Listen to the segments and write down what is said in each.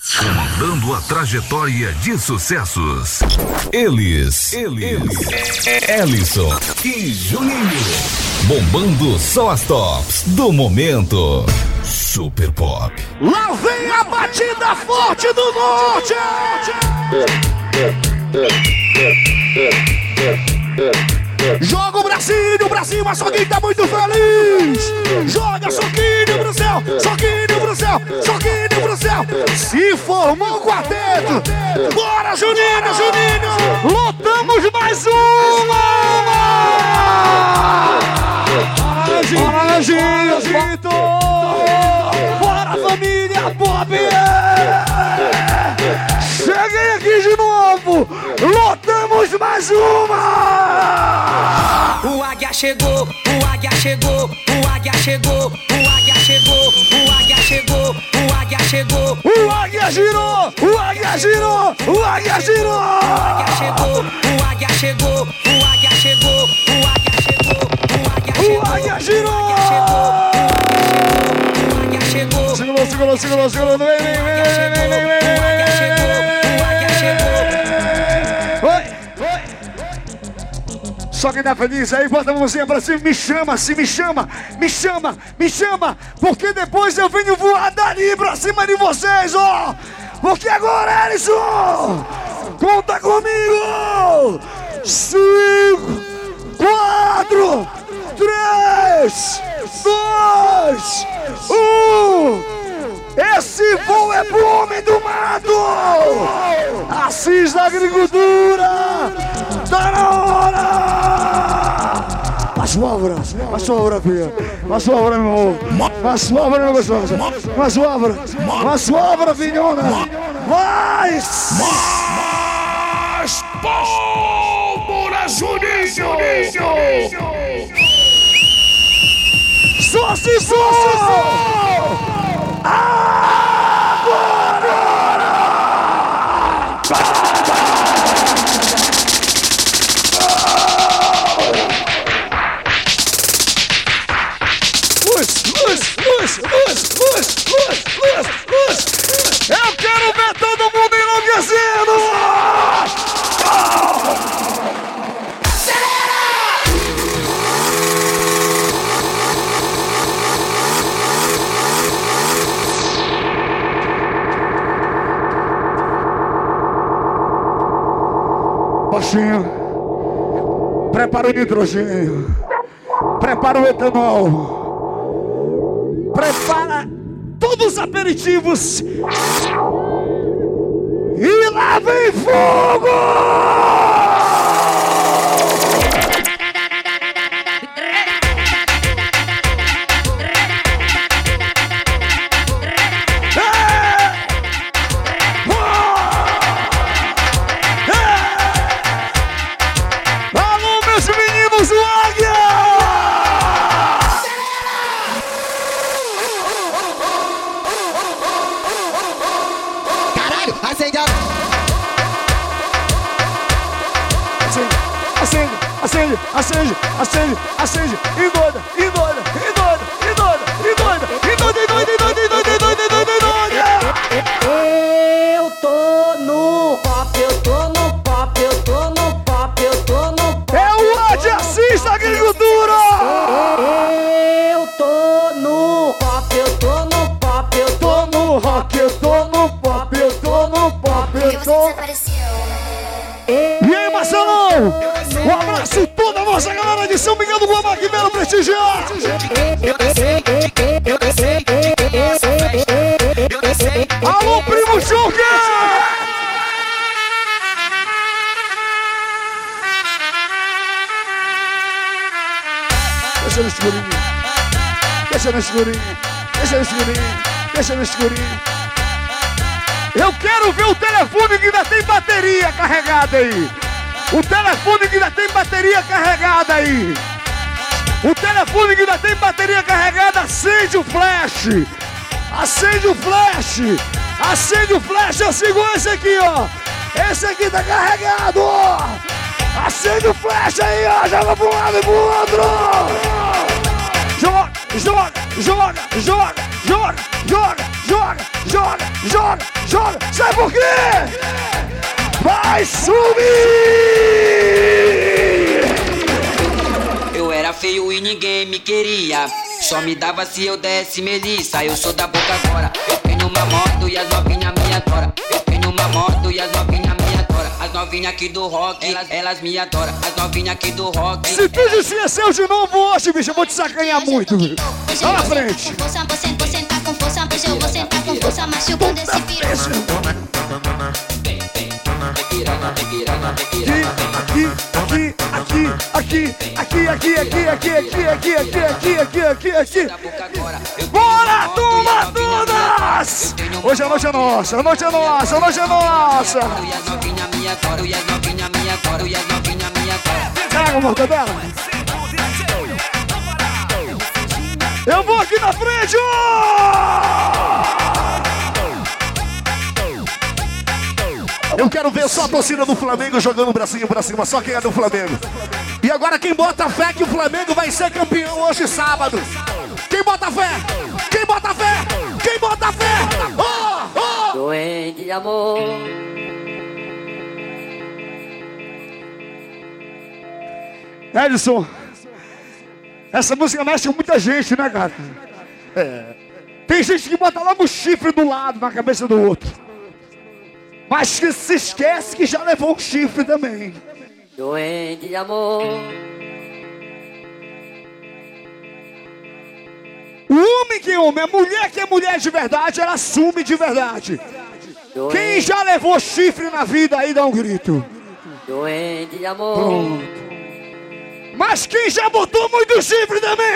Comandando a trajetória de sucessos. Eles, eles, Ellison e Juninho. Bombando só as tops do momento. Super Pop. Lá vem a batida forte do norte! Joga o bracinho pra cima, Soquinho tá muito feliz! Joga Soquinho pro céu, Soquinho pro céu, Soquinho pro céu! Se formou o quarteto! Bora, Juninho, Juninho! Lutamos mais uma! Bora, Anjinho, Uma! O águia chegou, o águia chegou, o águia chegou, o águia chegou, o águia chegou, o águia chegou. O águia girou! O águia girou! O águia girou! O águia chegou, o águia chegou, o águia chegou, o águia chegou, o águia chegou. O águia girou! O águia chegou. Segurou, segurou, segurou, segurou! Vem, vem, vem, vem, vem, vem, vem, Só quem tá feliz aí, bota a mãozinha pra cima, me chama, se me chama, me chama, me chama, porque depois eu venho voar dali pra cima de vocês, ó! Porque agora, Ellison, conta comigo! Cinco, quatro, três, dois, um! Esse voo é pro homem do mato! Assis da agricultura! Tá na hora! Mais pólvora, mais pólvora, filha. Mais pólvora, meu amor. Mais pólvora, meu gostoso. Mais pólvora, mais pólvora, filhona. Mais! Mais pólvora, Juninho! Só se for! 啊！Prepara o nitrogênio, prepara o etanol, prepara todos os aperitivos. E lá vem fogo! Um abraço toda a nossa galera de São Miguel do Guamá que vieram prestigiar! Alô, primo Joker! Deixa no escurinho. Deixa no escurinho. Deixa no escurinho. Deixa no escurinho. Eu quero ver o telefone que ainda tem bateria carregada aí. O telefone que ainda tem bateria carregada aí. O telefone que ainda tem bateria carregada, acende o flash. Acende o flash. Acende o flash. Eu sigo esse aqui, ó. Esse aqui tá carregado. Acende o flash aí, ó. Joga um lado e pro outro. Joga, joga, joga, joga, joga, joga, joga, joga, joga, joga. Sabe por quê? Vai subir! Eu era feio e ninguém me queria. Só me dava se eu desse melissa. Eu sou da boca agora. Eu tenho uma moto e as novinhas me adoram. Eu tenho uma moto e as novinhas me adoram. As novinhas aqui do rock, elas, elas me adoram. As novinhas aqui do rock. Se tu disser seu de novo hoje, bicho, eu vou te sacanhar muito. Vai na frente. Com força, você, vou sentar com força, eu vou sentar com força, machucando esse piru. Aqui, aqui, aqui, aqui, aqui, aqui, aqui, aqui, aqui, aqui, aqui, aqui, aqui, aqui, Bora, turma, todas! Eu tenho uma Hoje a noite é nossa, a noite é nossa, a noite é nossa. Traga, mortadela. Eu vou aqui na frente, ó! Eu quero ver só a torcida do Flamengo jogando o bracinho pra cima, só quem é do Flamengo. E agora quem bota fé que o Flamengo vai ser campeão hoje sábado. Quem bota fé? Quem bota fé? Quem bota fé? Ó, ó! Doente de amor. Edson, essa música mexe com muita gente, né, cara? É. Tem gente que bota logo o chifre do lado na cabeça do outro. Mas que se esquece que já levou um chifre também. Doente de amor. O homem que é homem, a mulher que é mulher de verdade, ela assume de verdade. Quem Doente, já levou chifre na vida aí dá um grito. doente de amor. Pronto. Mas quem já botou muito chifre também?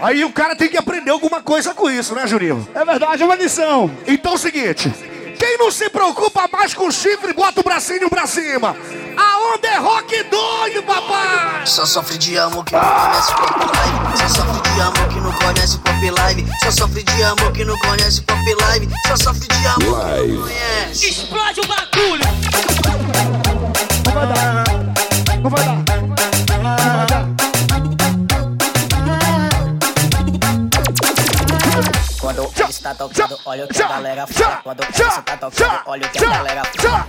Aí o cara tem que aprender alguma coisa com isso, né, Juninho? É verdade, é uma lição. Então é o seguinte: quem não se preocupa mais com chifre, bota o bracinho pra cima. A onda é rock doido, papai! Só sofre de amor que não conhece pop live. Só sofre de amor que não conhece pop live. Só sofre de amor que não conhece pop live. Só sofre de amor que não conhece. Explode o bagulho. Não vai dar. Não vai dar. Não vai dar. Ele está tocando, olha o que a galera Já, fala. Quando ele já, está tocando, olha o que a galera fala.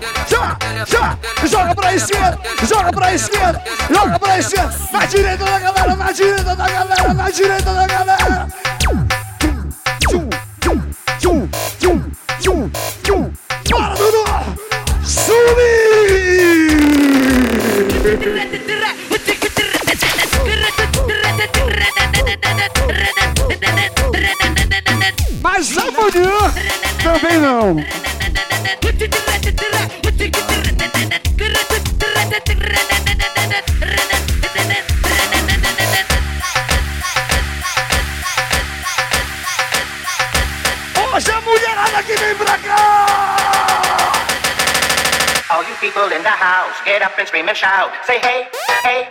Joga pra esquerda, joga pra esquerda, joga pra esquerda. Na direita da galera, na direita da galera, na direita da galera. Bora, Dudu! Subir! Não. Hoje a mulherada que vem pra cá! All you people in the house, get up and scream and shout. Say hey, hey,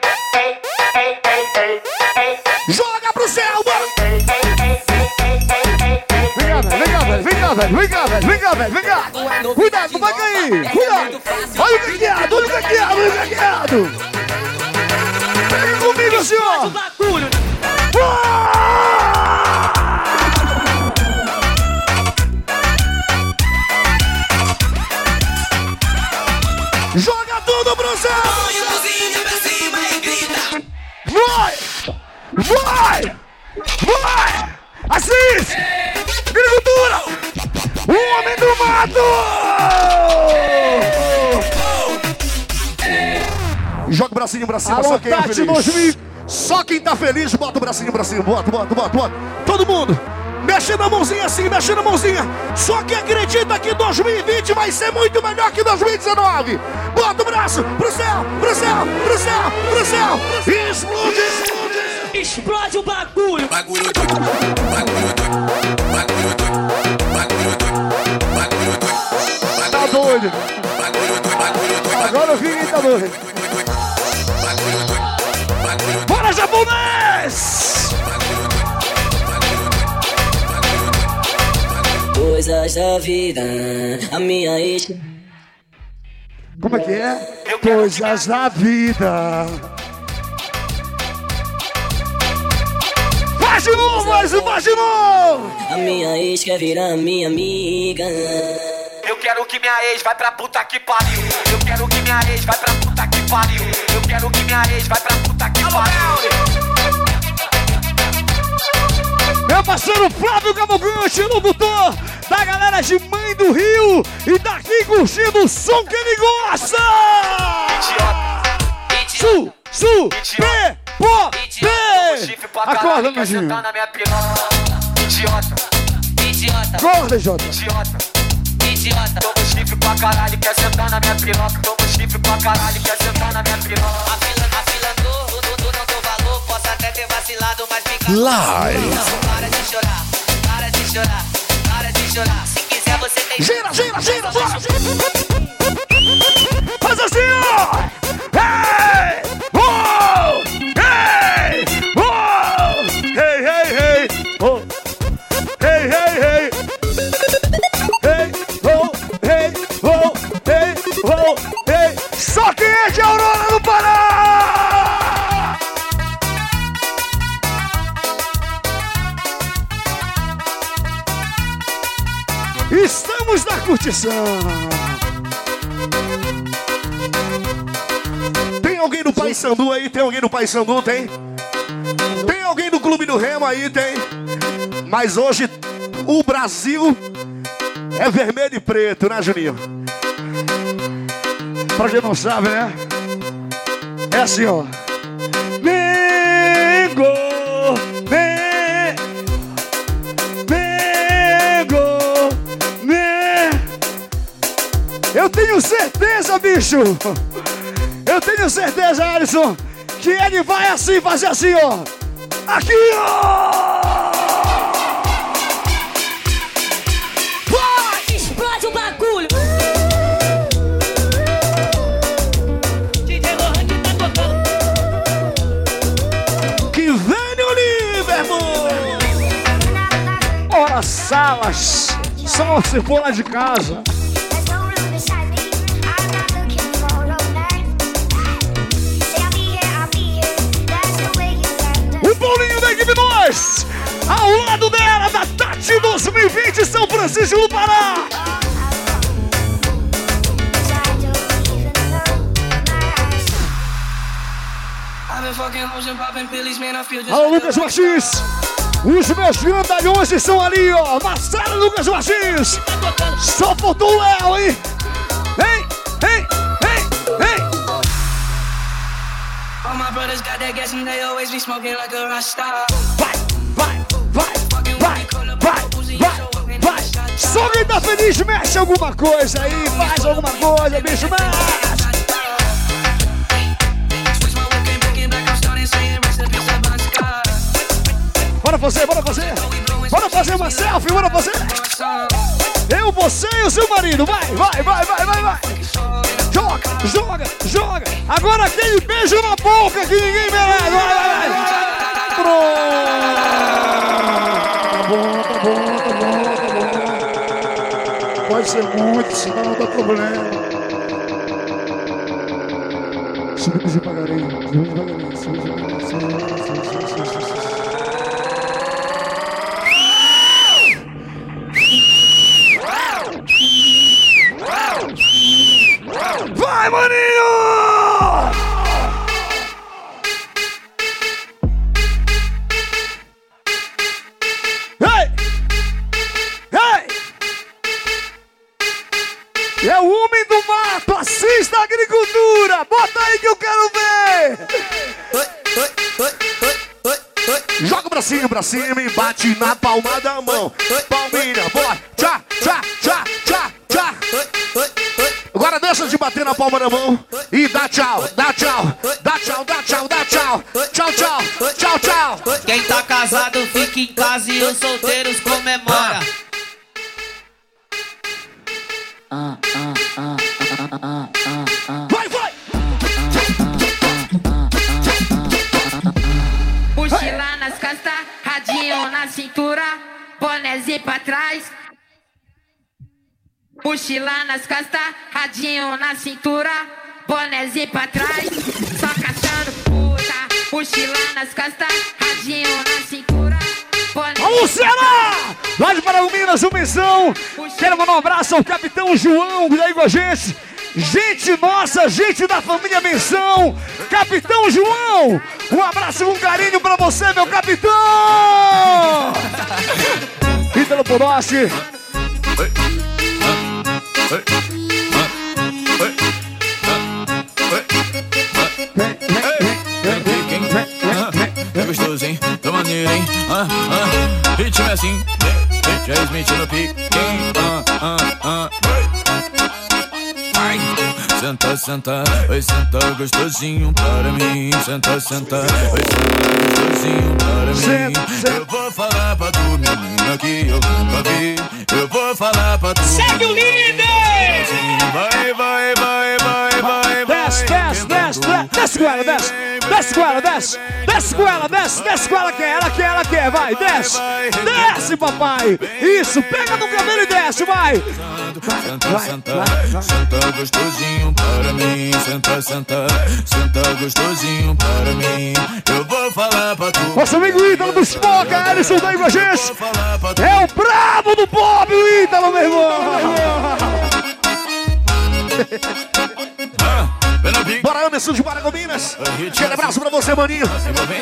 pra cima, Alô, só quem é feliz. 2000. Só quem tá feliz, bota o bracinho pra cima. Bota, bota, bota, bota. Todo mundo. Mexendo a mãozinha assim, mexendo a mãozinha. Só quem acredita que 2020 vai ser muito melhor que 2019. Bota o braço pro céu, pro céu, pro céu, pro céu. Explode, explode. Explode o bagulho. Bagulho doido, bagulho doido, bagulho doido, bagulho doido, bagulho doido. Tá doido. Bagulho doido, bagulho doido. Agora eu vi quem tá doido. Coisas da vida, a minha ex. Como é que é? Coisas da vida. Vai, de novo, mas vai de novo. A minha ex quer virar minha amiga. Eu quero que minha ex vai pra puta que pariu. Eu quero que minha ex vai pra puta que pariu. Eu quero que minha ex vai pra puta que pariu. Meu parceiro Flávio Cavalcante, locutor da galera de Mãe do Rio e daqui curtindo o som que ele gosta. Su, su, p, po, p. Acorda, Nandinho. Sentar na minha piroca. Idiota, Idiota, Acorda, Jota. idiota. idiota. Toma chifre pra caralho, quer sentar na minha piroca. Toma chifre pra caralho, quer sentar na minha piroca. A fila, a fila do, do, do, não dou valor. Posso até ter vacilado, mas fica. Live. Não, para de chorar, para de chorar, chorar. Se quiser, você tem. Gira, gira, gira, gira. Faz assim, ó. Curtição! Tem alguém no Pai Sandu aí? Tem alguém no Pai Sandu? Tem? Tem alguém no Clube do Remo aí? Tem? Mas hoje o Brasil é vermelho e preto, né, Juninho? Pra quem não sabe, né? É assim, ó. Eu tenho certeza, bicho. Eu tenho certeza, Alisson, que ele vai assim, fazer assim, ó. Aqui, ó. Vai, explode o bagulho. Que vem o Liverpool! Ora, salas. Só se for lá de casa. Paulinho da equipe 2. Ao lado dela, da Tati 2020, São Francisco do Pará. Alô, Lucas Martins. Os meus grandalhões estão ali, ó. Marcelo Lucas Martins. Só faltou o Léo, hein? Brothers got that gas and they always be smoking like a rockstar. Vai, vai, vai, vai, vai, vai, vai. Só quem tá feliz mexe alguma coisa aí, faz alguma coisa, bicho, mexe. Bora fazer, bora fazer. Bora fazer uma selfie, bora fazer. Eu, você e o seu marido. Vai, vai, vai, vai, vai, vai. Joga, joga, joga. Agora aquele beijo na boca que ninguém merece. Vai, vai, vai. Pronto. Tá bom, tá bom. Pode ser muito, senão não dá problema. Subimos devagarinho, subimos devagarinho, subimos devagarinho. João, que aí com a gente. Gente nossa, gente da família Menção. Capitão João, um abraço com carinho pra você, meu capitão. Ítalo Podossi. Senta, senta, vai sentar gostosinho para mim. Senta, senta, vai sentar gostosinho para mim. Eu vou falar pra tu, menina, que eu nunca vi. Eu vou falar pra tu. Segue o líder! Vai, vai, vai, vai, vai, vai. Desce, desce, desce, desce, desce ela, desce. Desce com ela, desce. Desce com ela, desce, desce com ela, quer, ela quer, ela quer, vai, desce. Desce, papai. Isso, pega no cabelo e desce, vai. Senta, senta, senta gostosinho para mim. Senta, senta, senta gostosinho para mim. Eu vou falar pra tu. Nosso amigo Ítalo do Spoca, Alisson tá aí com a gente. É o brabo do pop, o Ítalo, meu irmão. Bora, Anderson de Paragominas. Aquele abraço pra você, maninho.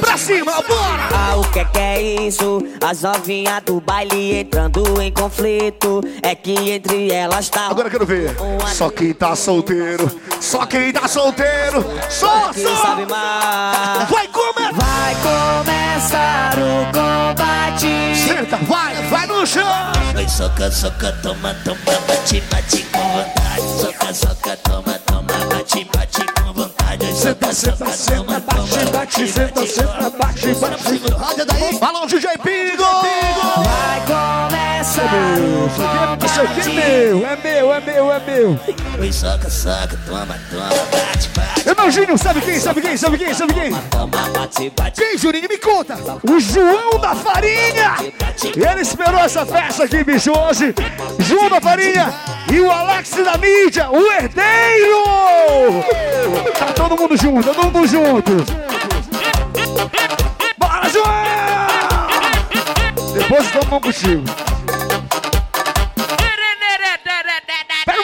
Pra cima, bora! Ah, o que é que é isso? As novinhas do baile entrando em conflito. É que entre elas tá. Agora eu quero ver. Só quem tá solteiro. Só quem tá solteiro. Só, só. sabe mais? Vai comer. Vai começar o combate. Senta, vai, vai no chão. Vai soca, soca, toma, toma, bate, bate com vontade. Soca, soca, toma, toma, bate, bate com vontade. Senta, senta, senta, bate, bate, senta, senta, bate, bate. Alô, DJ Pingo. Vai começar o Isso aqui é meu, é meu, é meu, é meu. Vai soca, soca, toma, toma, bate, bate. É meu Júnior, sabe quem, sabe quem, sabe quem, sabe quem? Toma, bate, bate. Quem, Juninho? Me conta. O João da Farinha. Ele esperou essa festa aqui, bicho, hoje. João da Farinha e o Alex da mídia, o herdeiro. Tá todo mundo junto, todo mundo junto. Bora, João! Depois toma um contigo.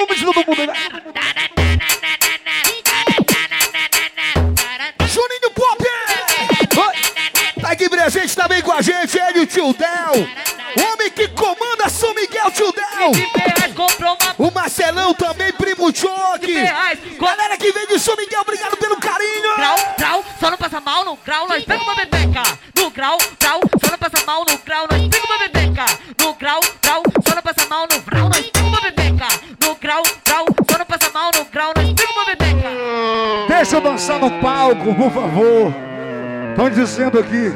Todo mundo, né? Juninho Pop. Tá aqui presente também com a gente, ele o Tio Del. Homem que comanda São Miguel, Tio Del. O Marcelão também, primo Choque. Galera que vem de São Miguel, obrigado pelo carinho. grau, grau, só não passa mal no grau, nós pega uma bebeca. No grau, grau, Deixa eu dançar no palco, por favor. Estão dizendo aqui.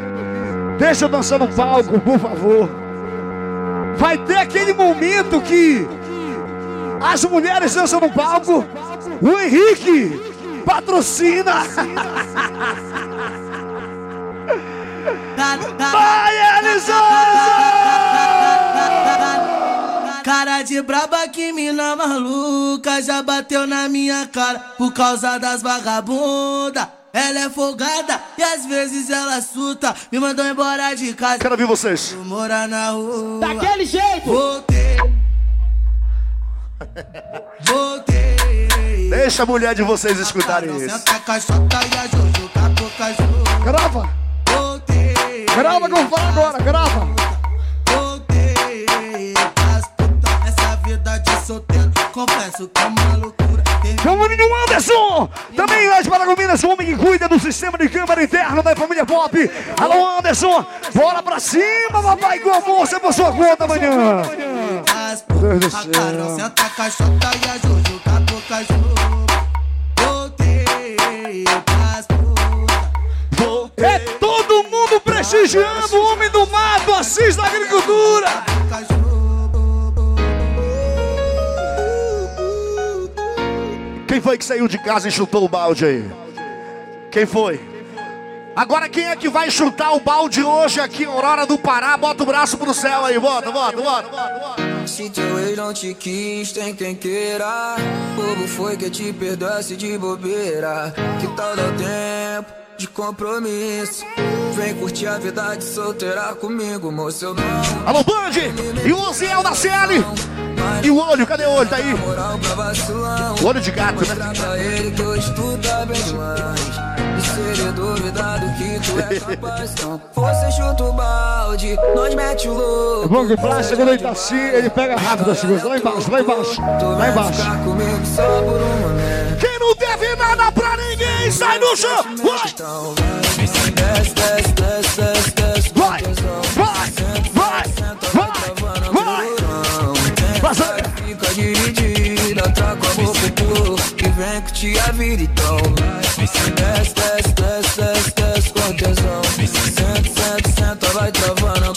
Deixa eu dançar no palco, por favor. Vai ter aquele momento que as mulheres dançam no palco. O Henrique patrocina. Vai, Alisson! Cara de braba que mina maluca já bateu na minha cara por causa das vagabunda. Ela é folgada e às vezes ela suta. Me mandou embora de casa. Quero ver vocês. Vou morar na rua. Daquele jeito. Voltei. Voltei. Deixa a mulher de vocês escutarem isso. Senta a caixota e a Jojo com a boca junto. Grava. Voltei. Grava que eu vou falar agora, grava. Confesso que é uma loucura. Chama o menino Anderson! Também de Paragominas, o homem que cuida do sistema de câmara interno da família Pop. Alô, Anderson! Bora pra cima, papai, com amor, você por sua conta amanhã! As Deus do A Carol céu. senta a caixota e a Jojo com a boca junto. Voltei pras putas. É todo mundo prestigiando o homem do mato, Assis da agricultura! Quem foi que saiu de casa e chutou o balde aí? Quem foi? Agora quem é que vai chutar o balde hoje aqui Aurora do Pará? Bota o braço pro céu aí, bota, bota, bota, bota, bota. Se teu ex não te quis, tem quem queira. Bobo foi que te perdoasse de bobeira. Que tal dar tempo de compromisso. Vem curtir a vida de solteira comigo, moço. Eu não. Alô, Band! E o Oziel da CL! E o olho, cadê o olho? Tá aí. O olho de gato, né? Pra ele que tu é capaz, então você chuta o balde, nós mete o louco. Bom que ele tá assim, ele pega rápido as coisas. Lá embaixo, lá embaixo, lá embaixo. Quem não deve nada pra ninguém, sai do chão! Desce, desce, desce, desce, Passa! Fica dividida, traga a boca pro que vem curtir a vida, então. Desce, desce, desce, desce, desce com tesão. Senta, senta, senta, vai travando.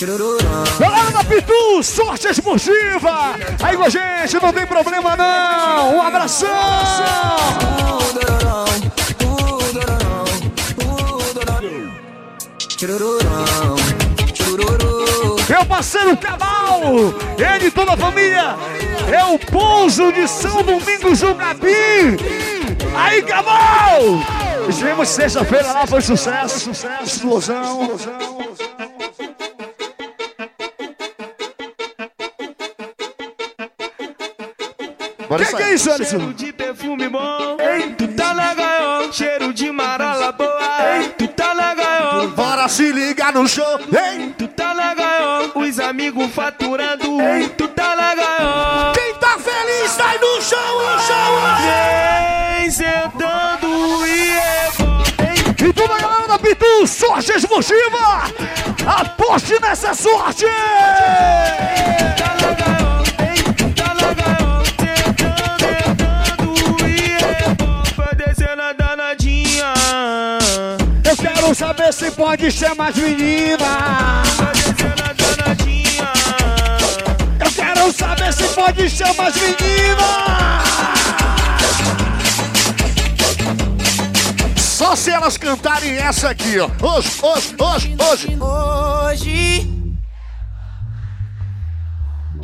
Galera Pitu, sorte esportiva! Aí com a gente, não tem problema não! Um abração! Tirururão, tirururu. Meu parceiro Cabal, ele e toda a família, é o pouso de São Domingos do Gabi. Aí, Cabal! Estivemos sexta-feira lá, foi sucesso, sucesso, explosão. Bora Que que é isso, Alisson? Cheiro de perfume bom, tu tá na gaiola. Cheiro de marola boa, tu tá na gaiola. Bora se ligar no show, hein? Tu tá na gaiola, os amigos faturando, tu tá na gaiola. Quem tá feliz, sai no show, no show! Vem sentando e é. E toda a galera da Pitu, sorte esportiva! Aposte nessa sorte! Tá na quero saber se pode ser mais menina! Eu quero saber se pode ser mais menina! Só se elas cantarem essa aqui, ó. Hoje, hoje, hoje, hoje. Hoje.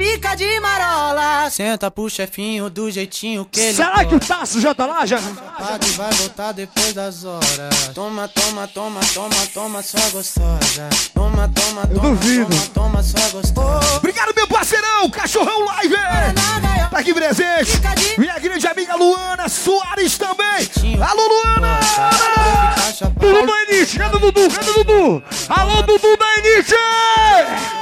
Pica de marola. Senta pro chefinho do jeitinho que ele Será que o. Tasso já tá lá, já? Paga e vai voltar depois das horas. Toma, toma, toma, toma, toma, sua gostosa. Toma, toma, toma, duvido. toma, toma, sua gostosa. Obrigado, meu parceirão, Cachorrão Live! Tá aqui presente. Minha grande amiga Luana Soares também. Alô, Luana! Dudu da Enite, cadê Dudu? Cadê Dudu? Alô, Dudu da Enite!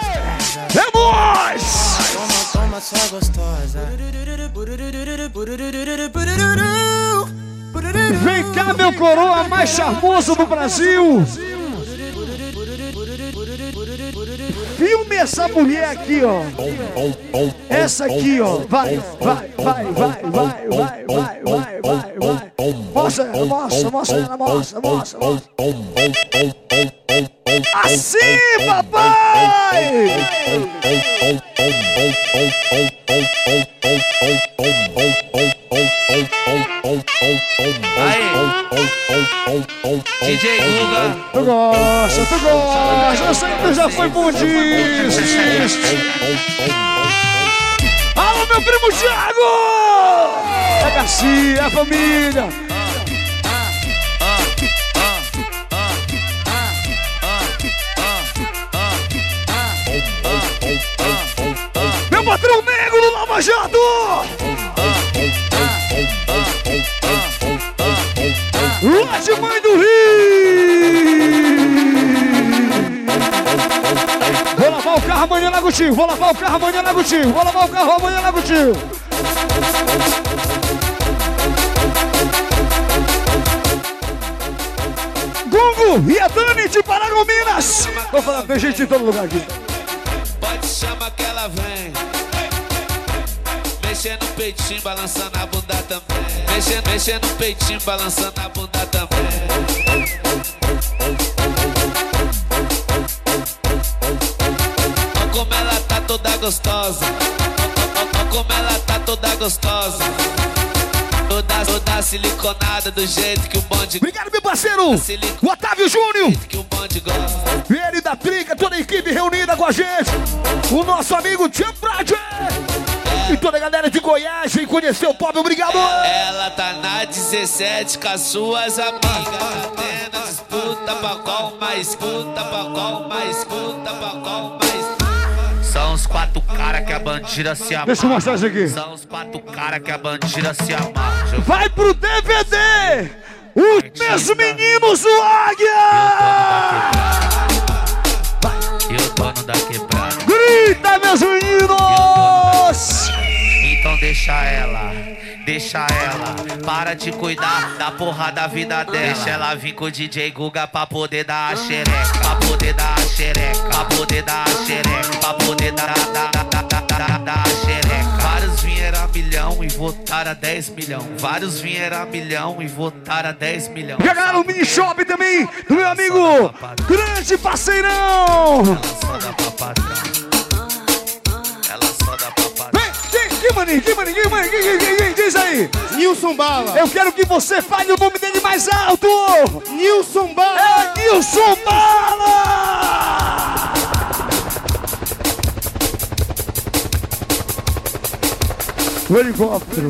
É nóis! Toma, toma, sua gostosa. Vem cá, meu coroa mais charmoso do Brasil! Filme essa mulher aqui, ó. Essa aqui, ó. Vai, vai, vai, vai, vai, vai, vai, vai, vai, vai. Mostra, mostra, mostra mostra, mostra, mostra. Assim, papai! DJ Guga. Tu gosta, tu gosta, eu sei que tu já foi bom disso. Alô, meu primo Thiago! É Garcia, é a família. Negro do Lava Jato! Lá de Mãe do Rio! Vou lavar o carro amanhã na Gutinho, vou lavar o carro amanhã na Gutinho, vou lavar o carro amanhã na Gutinho. Gungo e a Dani de Paragominas. Vou falar, tem gente em todo lugar aqui. Pode chamar que ela vem. Mexendo no peitinho, balançando a bunda também. Mexendo, mexendo no peitinho, balançando a bunda também. Olha como ela tá toda gostosa. Olha como ela tá toda gostosa. Toda, toda siliconada do jeito que o bonde Obrigado, meu parceiro! O Otávio Júnior! que o bonde gosta. Ele da Trica, toda a equipe reunida com a gente. O nosso amigo Tia Prade. E toda a galera de Goiás vem conhecer o pop, obrigado! Ela tá na 17 com as suas amigas. Tendo disputa pra qual mais escuta, pra qual mais escuta, pra qual mais. São os quatro cara que a bandida se amarra. Deixa eu mostrar isso aqui. São os quatro cara que a bandida se amarra. Vai pro DVD! Os meus meninos do Águia! E o dono da quebrada. Grita, meus meninos! Deixa ela, deixa ela. Para de cuidar da porra da vida dela. Deixa ela vir com o DJ Guga pra poder dar a xereca. Pra poder dar a xereca. Pra poder dar a xereca. Pra poder dar, dar, dar, dar, dar, dar, a xereca. Vários vieram a milhão e votaram a 10 milhão. Vários vieram a milhão e votaram a 10 milhão. A galera no mini shop também, do meu amigo, grande parceirão! Só dá pra patrão. Quem, maninho, quem, maninho, quem, maninho, quem, quem, quem, quem, diz aí! Nilson Bala! Eu quero que você fale o nome dele mais alto! Nilson Bala! É Nilson Bala! O helicóptero.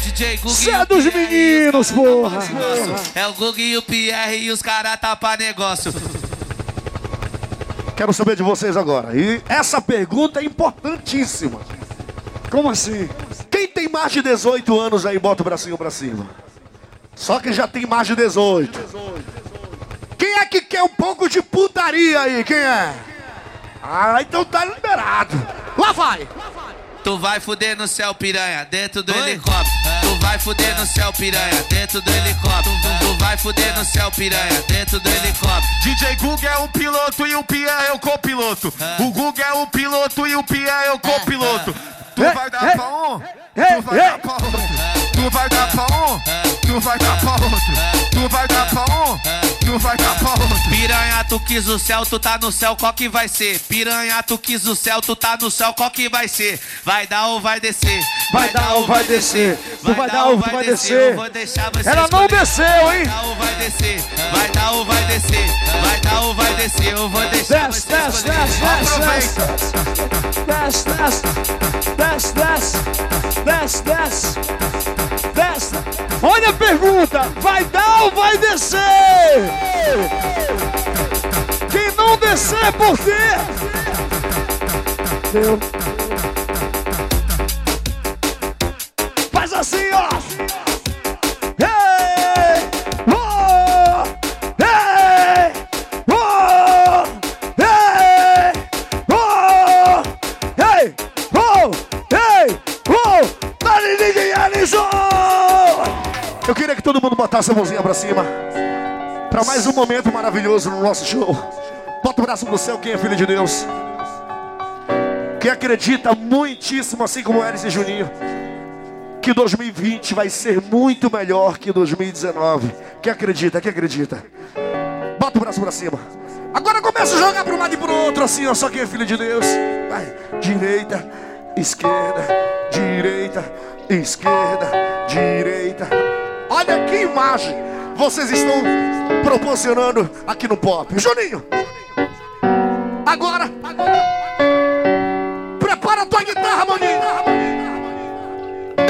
DJ Cê é dos Pierre. meninos, porra. É o Guga e o Pierre e os caras tá pra negócio. Quero saber de vocês agora. E essa pergunta é importantíssima. Como assim? Quem tem mais de 18 anos aí, bota o bracinho pra cima. Só quem já tem mais de 18. Quem é que quer um pouco de putaria aí? Quem é? Ah, então tá liberado. Lá vai. Tu vai fuder no céu, piranha, dentro do helicóptero. Tu vai fuder no céu, piranha, dentro do helicóptero. Tu vai fuder no céu, piranha, dentro do helicóptero. DJ Guga é o piloto e o Pierre é o copiloto. O Guga é o piloto e o Pierre é o copiloto. Tu vai dar pra um, tu vai dar pra outro. Tu vai dar pra um, tu vai dar pra outro. Tu vai dar pra um, tu vai outro. Ah, piranha, tu quis o céu, tu tá no céu, qual que vai ser? Piranha, tu quis o céu, tu tá no céu, qual que vai ser? Vai dar ou vai descer? Vai, vai dar ou vai descer? Tu vai dar ou vai, vai descer? Ela não desceu, hein? Vai dar ou vai descer? Vai dar ou vai descer? Vai dar ou vai descer? Eu vou deixar desce, desce, desce, Aproveita. Desce, desce, desce, desce, desce, desce. Olha a pergunta, vai dar ou vai descer? Quem não descer, por quê? Deu. Todo mundo botasse a mãozinha pra cima. Pra mais um momento maravilhoso no nosso show. Bota o braço no céu, quem é filho de Deus. Quem acredita muitíssimo, assim como Elis e Juninho, que 2020 vai ser muito melhor que 2019. Quem acredita, quem acredita? Bota o braço pra cima. Agora começa a jogar para um lado e pro outro, assim, ó. Só quem é filho de Deus. Vai. Direita, esquerda, direita, esquerda, direita. Olha que imagem vocês estão proporcionando aqui no pop. Juninho. Agora, prepara a tua guitarra, maninho.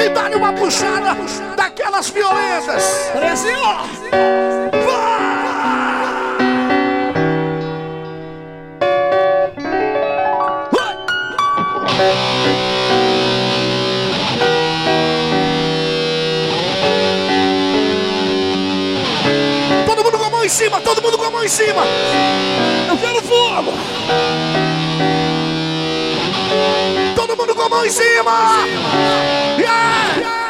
E dá-lhe uma puxada daquelas violentas. Parece, ó. Todo cima, todo mundo com a mão em cima. Eu quero fogo. Todo mundo com a mão em cima. Yeah!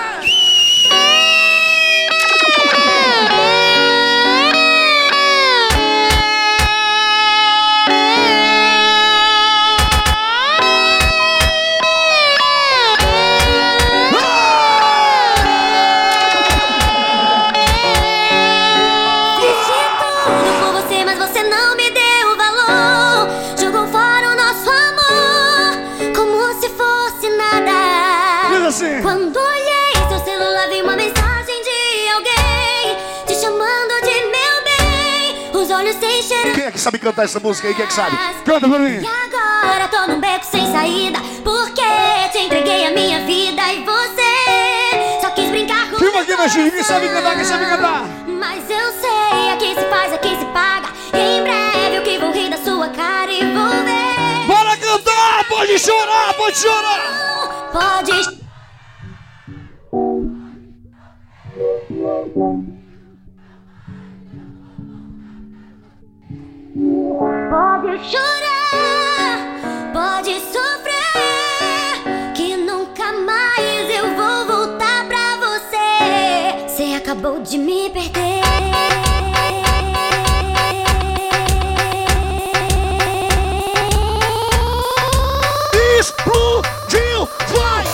Sabe cantar essa música aí? Quem é que sabe? Canta pra mim. E agora tô num beco sem saída. Porque te entreguei a minha vida e você só quis brincar comigo. Filma aqui, Nojinho. Quem sabe cantar, quem sabe cantar. Mas eu sei, aqui se faz, aqui se paga. Em breve eu que vou rir da sua cara e vou ver. Bora cantar! Pode chorar, pode chorar! Pode. Pode de me perder. Explodiu, vai!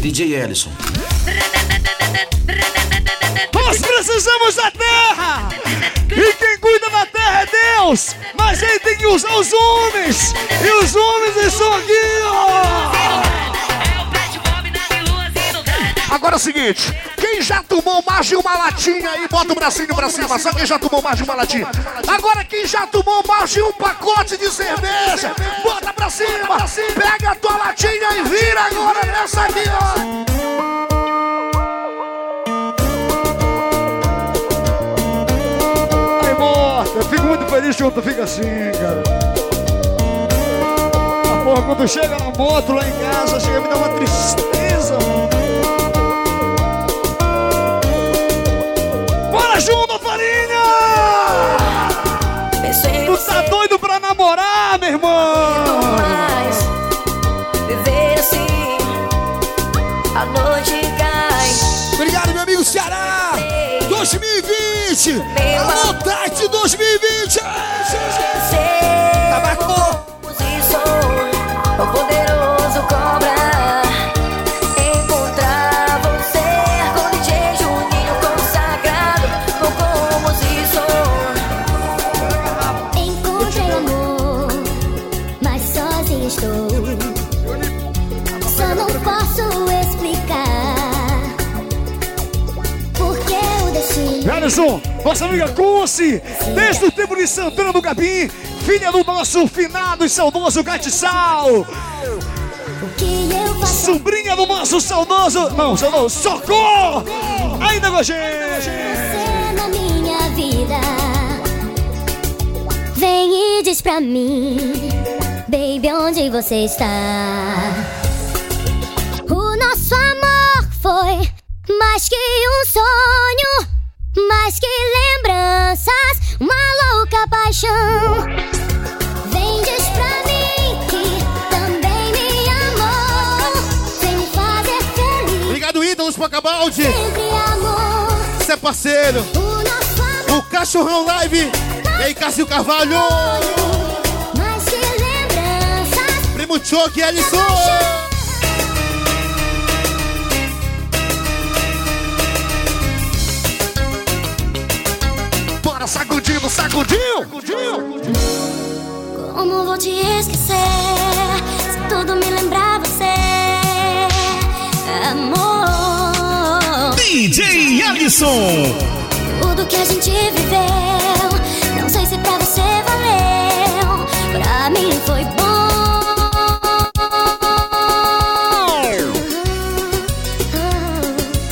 DJ Ellison. Nós precisamos da terra! E quem cuida da terra é Deus! Mas tem que usar os homens! E os homens estão aqui, ó! Agora é o seguinte, quem já tomou mais de uma latinha aí, bota o bracinho pra cima, só quem já tomou mais de uma latinha. Agora quem já tomou mais de um pacote de cerveja, bota pra cima, pega a tua latinha e vira agora nessa aqui, ó. Muito feliz quando tu fica assim, cara. Ah, porra, quando chega na moto lá em casa, chega a me dar uma tristeza. Bora junto, farinha! Tu tá doido pra namorar, meu irmão? Viver assim, a noite cai. Obrigado, meu amigo Ceará! 2020! Tati 2020! Tabaco! O poderoso cobra Encontrar você com DJ Juninho consagrado O compositor Encontrei o amor, mas sozinha estou. Só não posso explicar porque o destino. Alisson, nossa amiga Cussi, desde o tempo de Santana do Capim, filha do nosso finado e saudoso faço Sobrinha do nosso saudoso. Não, saudoso, socorro! Ainda gente! você na minha vida. Vem e diz pra mim, baby, onde você está? O nosso amor foi mais que um sonho, mais que lembranças, uma louca paixão. Vem diz pra mim que também me amou, vem me fazer feliz. Obrigado, ídolos Pacabaldi! Sempre amor, Você é parceiro! o Cachorrão Live! E aí, Cássio Carvalho! Mais que lembranças, Primo Choque, Ellison! Bora, sacudindo, sacudiu! como vou te esquecer? Se tudo me lembrar você, amor. DJ Ellison! Tudo que a gente viveu, não sei se pra você valeu. Pra mim foi bom.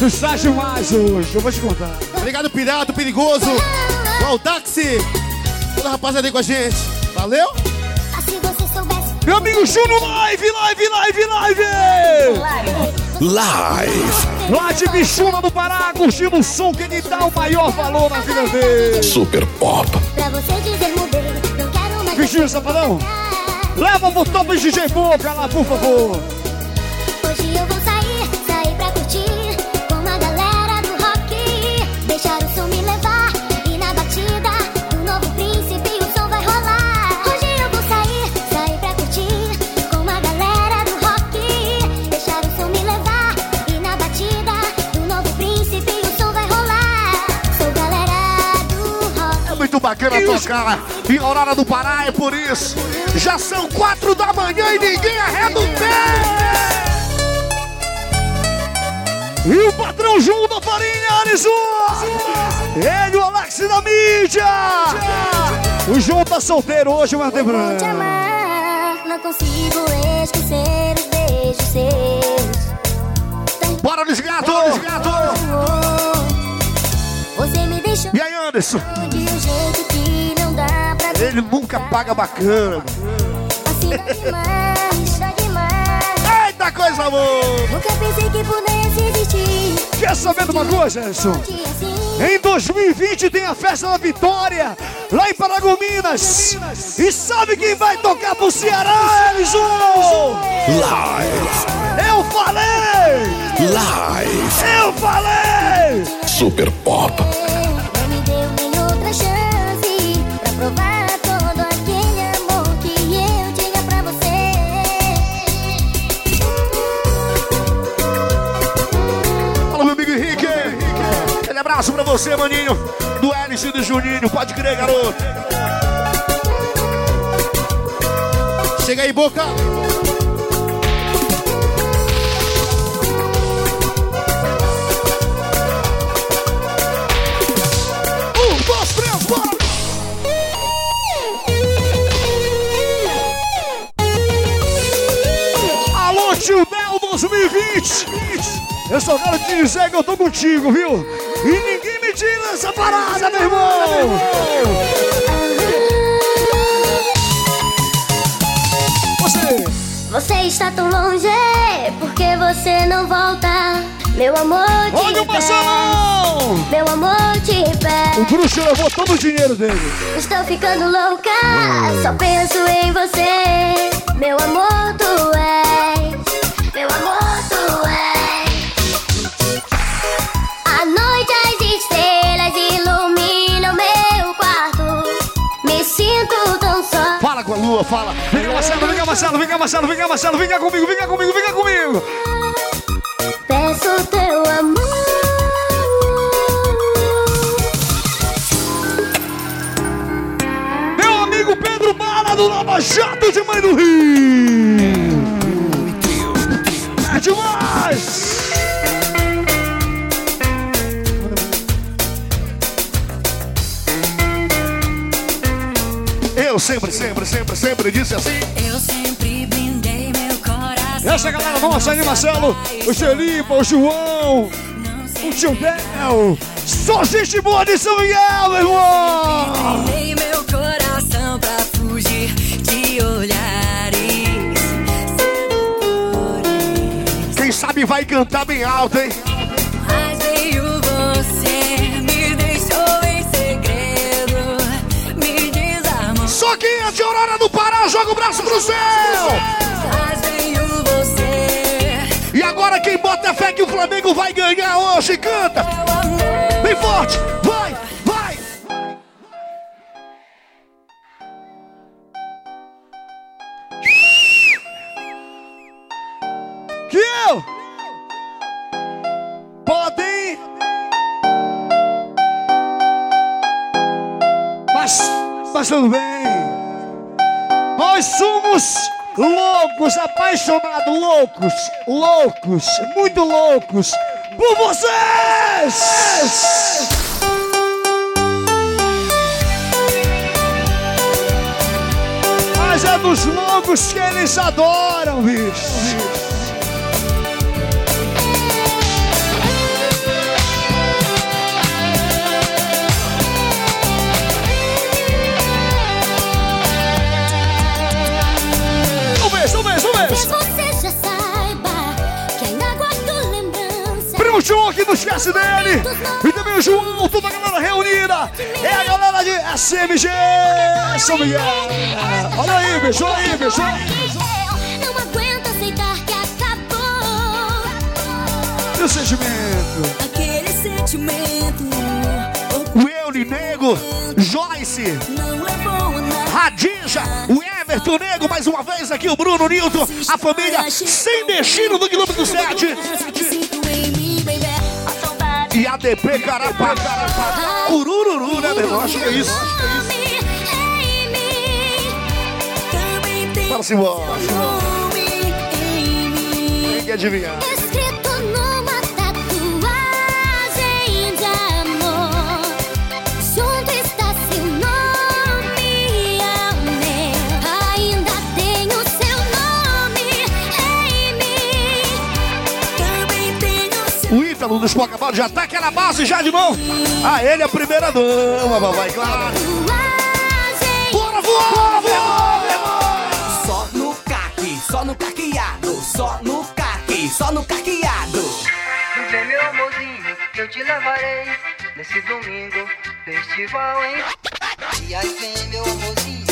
Está demais hoje, eu vou te contar. Obrigado, Pirata, Perigoso! O Aldaxi! Toda a rapaziada aí com a gente! Valeu? Se você soubesse. Meu amigo Juno Live, live, live, live! Live. Lá de Bichuna do Pará, curtindo o som que lhe dá o maior valor na vida dele. Super Pop. Pra. Bichinho Safadão, leva pro top DJ Boca lá, por favor. Bacana tocar. E a hora do Pará é por isso. Já são quatro da manhã e ninguém arreda o pé. E o patrão João da Farinha, Alisson! Ele, o Alex da mídia! O João tá solteiro hoje, mas tem Vou te problema. amar, não consigo esquecer os beijos seus. Bora, Luiz Gato! Luiz Gato! Você me E aí, Anderson? de um jeito que não dá pra Ele nunca paga bacana. Assim. Eita coisa boa! Nunca pensei que pudesse existir. Quer saber de uma coisa, Anderson? Em 2020 tem a festa da Vitória, lá em Paragominas. E sabe quem vai tocar pro Ceará, Alisson? Live. Eu falei! Live. Eu falei! Super Pop. Abraço pra você, maninho. Do Hélice e do Juninho. Pode crer, garoto. Chega aí, boca. Um, dois, três, bora! Alô, Tio Del 2020! Eu só quero te dizer que eu tô contigo, viu? E ninguém me tira essa parada, meu irmão! Você! Você está tão longe, porque você não volta? Meu amor te Olha o Marcelão! Meu amor te O pede. bruxo levou todo o dinheiro dele. Estou ficando louca, só penso em você. Meu amor, tu Fala com a lua, fala. Vem cá, Marcelo, vem cá, Marcelo, vem cá, Marcelo, vem cá, Marcelo, vem cá comigo, vem cá comigo, vem cá comigo! Peço teu amor. Meu amigo Pedro Bala do Lava Jato de Mãe do Rio! É demais! Sempre, sempre, sempre, sempre disse assim. Eu sempre brindei meu coração. Essa galera nossa aí, Marcelo, o Xeripa, o João, o Tio Del, só gente boa de São Miguel, meu irmão! Brindei meu coração pra fugir de olhares. Quem sabe vai cantar bem alto, hein? É de Aurora do Pará joga o braço pro céu! E agora quem bota fé que o Flamengo vai ganhar hoje, canta! Bem forte! Loucos, loucos, muito loucos por vocês! Mas é dos loucos que eles adoram, bicho. João aqui, não esquece dele. E também o João, toda a galera reunida. É a galera de SMG São Miguel. Olha aí, bicho, olha aí, bicho. Não aguento aceitar que acabou. E o sentimento? aquele sentimento. O Euli Nego, Joyce, Não a nada. Radija, o Everton Nego, mais uma vez aqui o Bruno Nilton, a família sem destino do quilômetro 7. E ADP Carapá. Curururu, né, meu irmão? Acho que é isso. Que é. Fala bora. Quem quer adivinhar? Dos Pokémon já tá aquela base já de novo. Ah, ele é a primeira dama, papai, claro. Bora voar, voar, Só no caque, só no caqueado, só no caque, só no caqueado. Vem meu amorzinho, que eu te levarei nesse domingo, festival, hein? E aí vem meu amorzinho,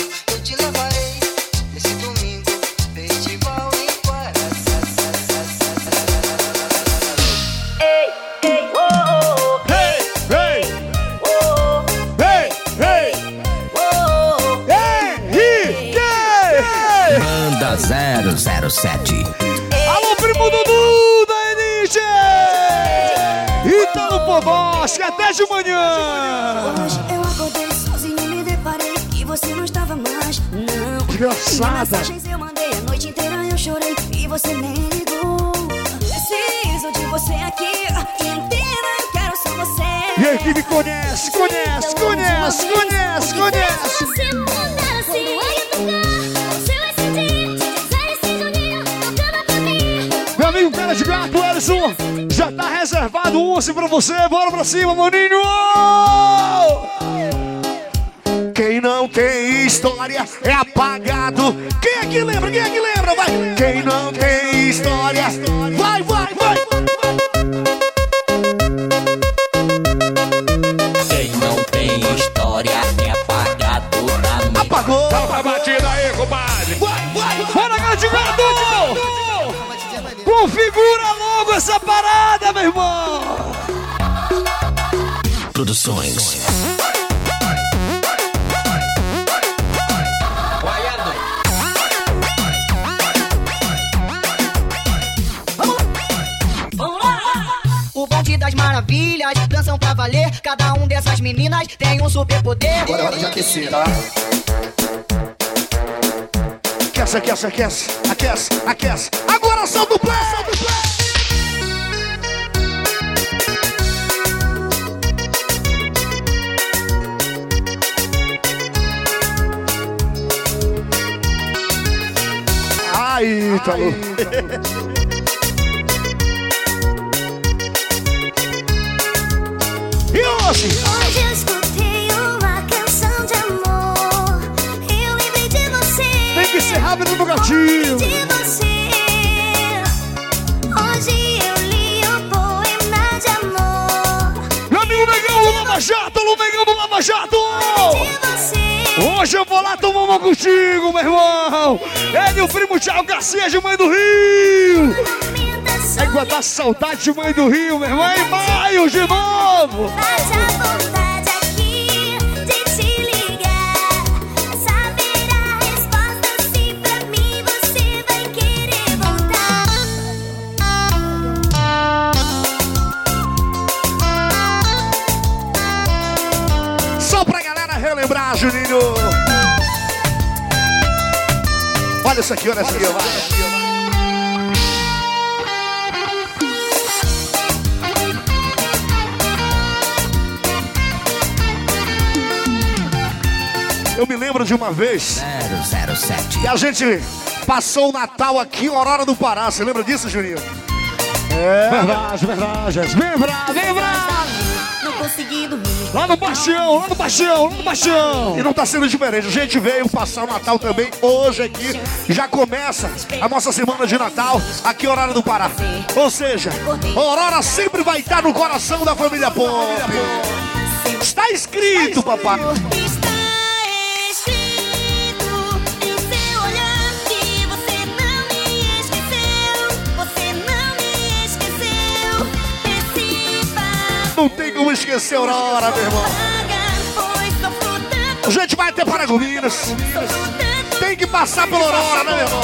007. Alô, primo Dudu da Elite! Ítalo Pobosca, até de manhã! Hoje eu acordei sozinho e me deparei que você não estava mais. Não. Desgraçada. Mensagens eu mandei a noite inteira, eu chorei e você nem ligou. Preciso de você aqui inteira, eu quero só você. E a equipe conhece, conhece, conhece, conhece, conhece! Se De gato, Ellison, já tá reservado um assim pra você, bora pra cima, maninho! Quem não tem história é apagado. Quem é que lembra? Quem é que lembra? Vai! Quem não tem história, vai, vai, vai! Quem não tem história é apagado mim. Apagou! Dá pra batida aí, compadre! Configura logo essa parada, meu irmão! Produções. O bonde das maravilhas, dançam pra valer. Cada um dessas meninas tem um superpoder. Agora é hora de aquecer, tá? Aquece, aquece, aquece, aquece, aquece. Agora solta o play, solta o play! Aí, Ítalo. E hoje? Hoje Ser rápido no gatinho! De você Hoje eu li um poema de amor Meu amigo Negão do Lava Jato, alô Negão do Lava Jato! Hoje eu vou lá tomar uma contigo, meu irmão! Ele e o primo Thiago Garcia de Mãe do Rio! É aguentar saudade de Mãe do Rio, meu irmão! Em maio de novo! Bate Olha isso aqui, olha isso aqui. Vai. Eu me lembro de uma vez 007. que a gente passou o Natal aqui em Aurora do Pará. Você lembra disso, Juninho? É. Verdade, verdade. Lembra, lembra! Não consegui dormir. Lá no Bastião, lá no Bastião, lá no Bastião! E não tá sendo diferente. A gente veio passar o Natal também hoje aqui. Já começa a nossa semana de Natal aqui Aurora do Pará. Ou seja, Aurora sempre vai estar no coração da família Pop. Está escrito, papai. Como esquecer a Aurora, meu irmão. A gente vai até Paragominas. Tem que passar pela Aurora, né, meu irmão?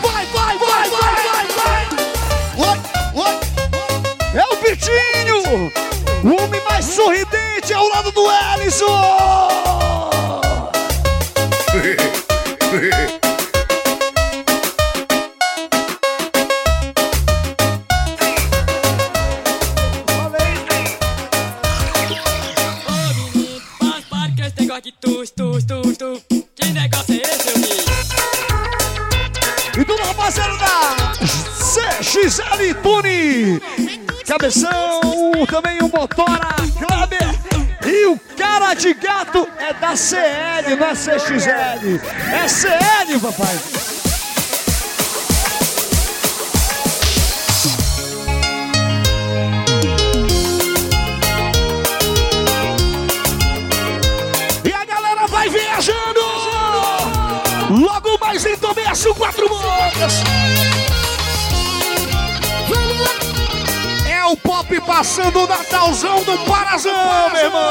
Vai, vai, vai, vai, vai, vai. É o Pitinho! O homem mais sorridente ao lado do Ellison! Motora, Kleber. E o cara de gato é da CL, não é CXL. É CL, papai. E a galera vai viajando! Logo mais em Tomeço, quatro bocas! Pop passando o Natalzão do Parazão, meu irmão!